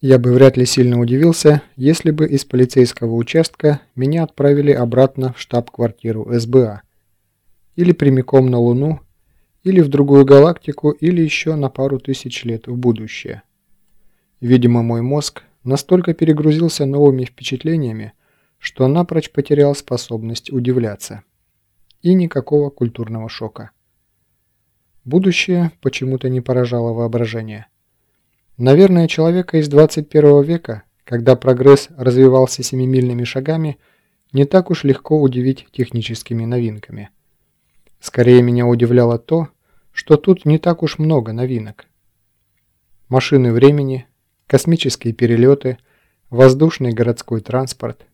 Я бы вряд ли сильно удивился, если бы из полицейского участка меня отправили обратно в штаб-квартиру СБА. Или прямиком на Луну, или в другую галактику, или еще на пару тысяч лет в будущее. Видимо, мой мозг настолько перегрузился новыми впечатлениями, что напрочь потерял способность удивляться. И никакого культурного шока. Будущее почему-то не поражало воображение. Наверное, человека из 21 века, когда прогресс развивался семимильными шагами, не так уж легко удивить техническими новинками. Скорее меня удивляло то, что тут не так уж много новинок. Машины времени, космические перелеты, воздушный городской транспорт.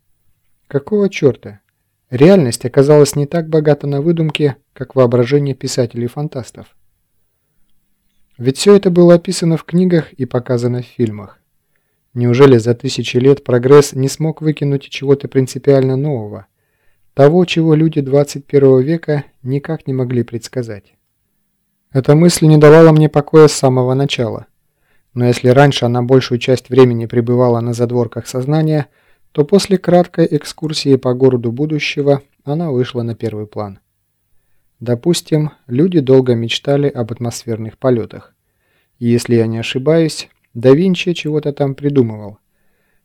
Какого черта? Реальность оказалась не так богата на выдумки, как воображение писателей-фантастов. Ведь все это было описано в книгах и показано в фильмах. Неужели за тысячи лет прогресс не смог выкинуть чего-то принципиально нового? Того, чего люди 21 века никак не могли предсказать. Эта мысль не давала мне покоя с самого начала. Но если раньше она большую часть времени пребывала на задворках сознания, то после краткой экскурсии по городу будущего она вышла на первый план. Допустим, люди долго мечтали об атмосферных полетах. И если я не ошибаюсь, да Винчи чего-то там придумывал.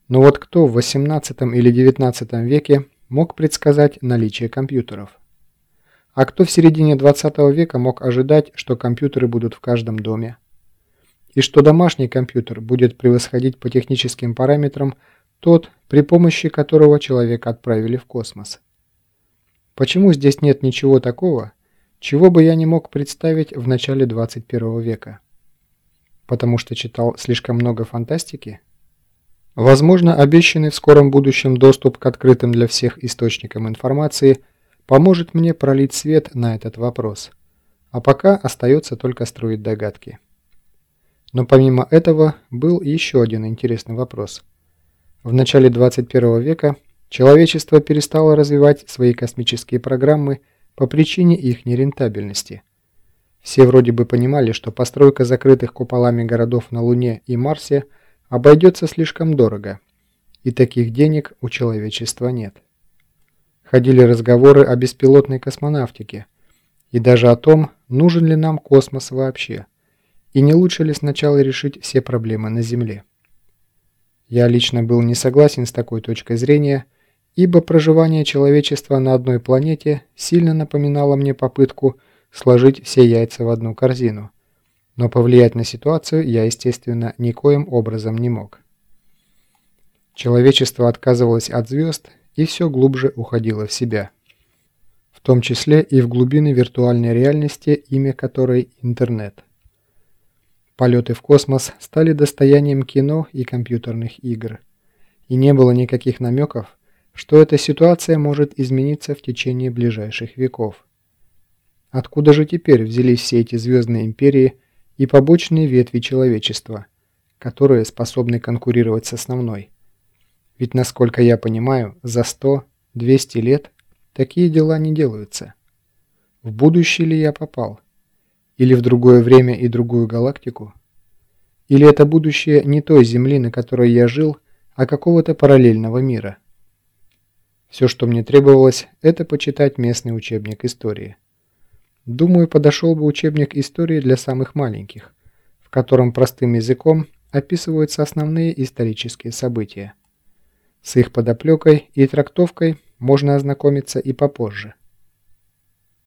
Но вот кто в 18 или 19 веке мог предсказать наличие компьютеров? А кто в середине 20 века мог ожидать, что компьютеры будут в каждом доме? И что домашний компьютер будет превосходить по техническим параметрам тот, при помощи которого человека отправили в космос? Почему здесь нет ничего такого, чего бы я не мог представить в начале 21 века. Потому что читал слишком много фантастики? Возможно, обещанный в скором будущем доступ к открытым для всех источникам информации поможет мне пролить свет на этот вопрос. А пока остается только строить догадки. Но помимо этого был еще один интересный вопрос. В начале 21 века человечество перестало развивать свои космические программы по причине их нерентабельности. Все вроде бы понимали, что постройка закрытых куполами городов на Луне и Марсе обойдется слишком дорого, и таких денег у человечества нет. Ходили разговоры о беспилотной космонавтике и даже о том, нужен ли нам космос вообще, и не лучше ли сначала решить все проблемы на Земле. Я лично был не согласен с такой точкой зрения – ибо проживание человечества на одной планете сильно напоминало мне попытку сложить все яйца в одну корзину. Но повлиять на ситуацию я, естественно, никоим образом не мог. Человечество отказывалось от звезд и все глубже уходило в себя. В том числе и в глубины виртуальной реальности, имя которой интернет. Полеты в космос стали достоянием кино и компьютерных игр. И не было никаких намеков, что эта ситуация может измениться в течение ближайших веков. Откуда же теперь взялись все эти звездные империи и побочные ветви человечества, которые способны конкурировать с основной? Ведь, насколько я понимаю, за 100-200 лет такие дела не делаются. В будущее ли я попал? Или в другое время и другую галактику? Или это будущее не той Земли, на которой я жил, а какого-то параллельного мира? Все, что мне требовалось, это почитать местный учебник истории. Думаю, подошел бы учебник истории для самых маленьких, в котором простым языком описываются основные исторические события. С их подоплекой и трактовкой можно ознакомиться и попозже.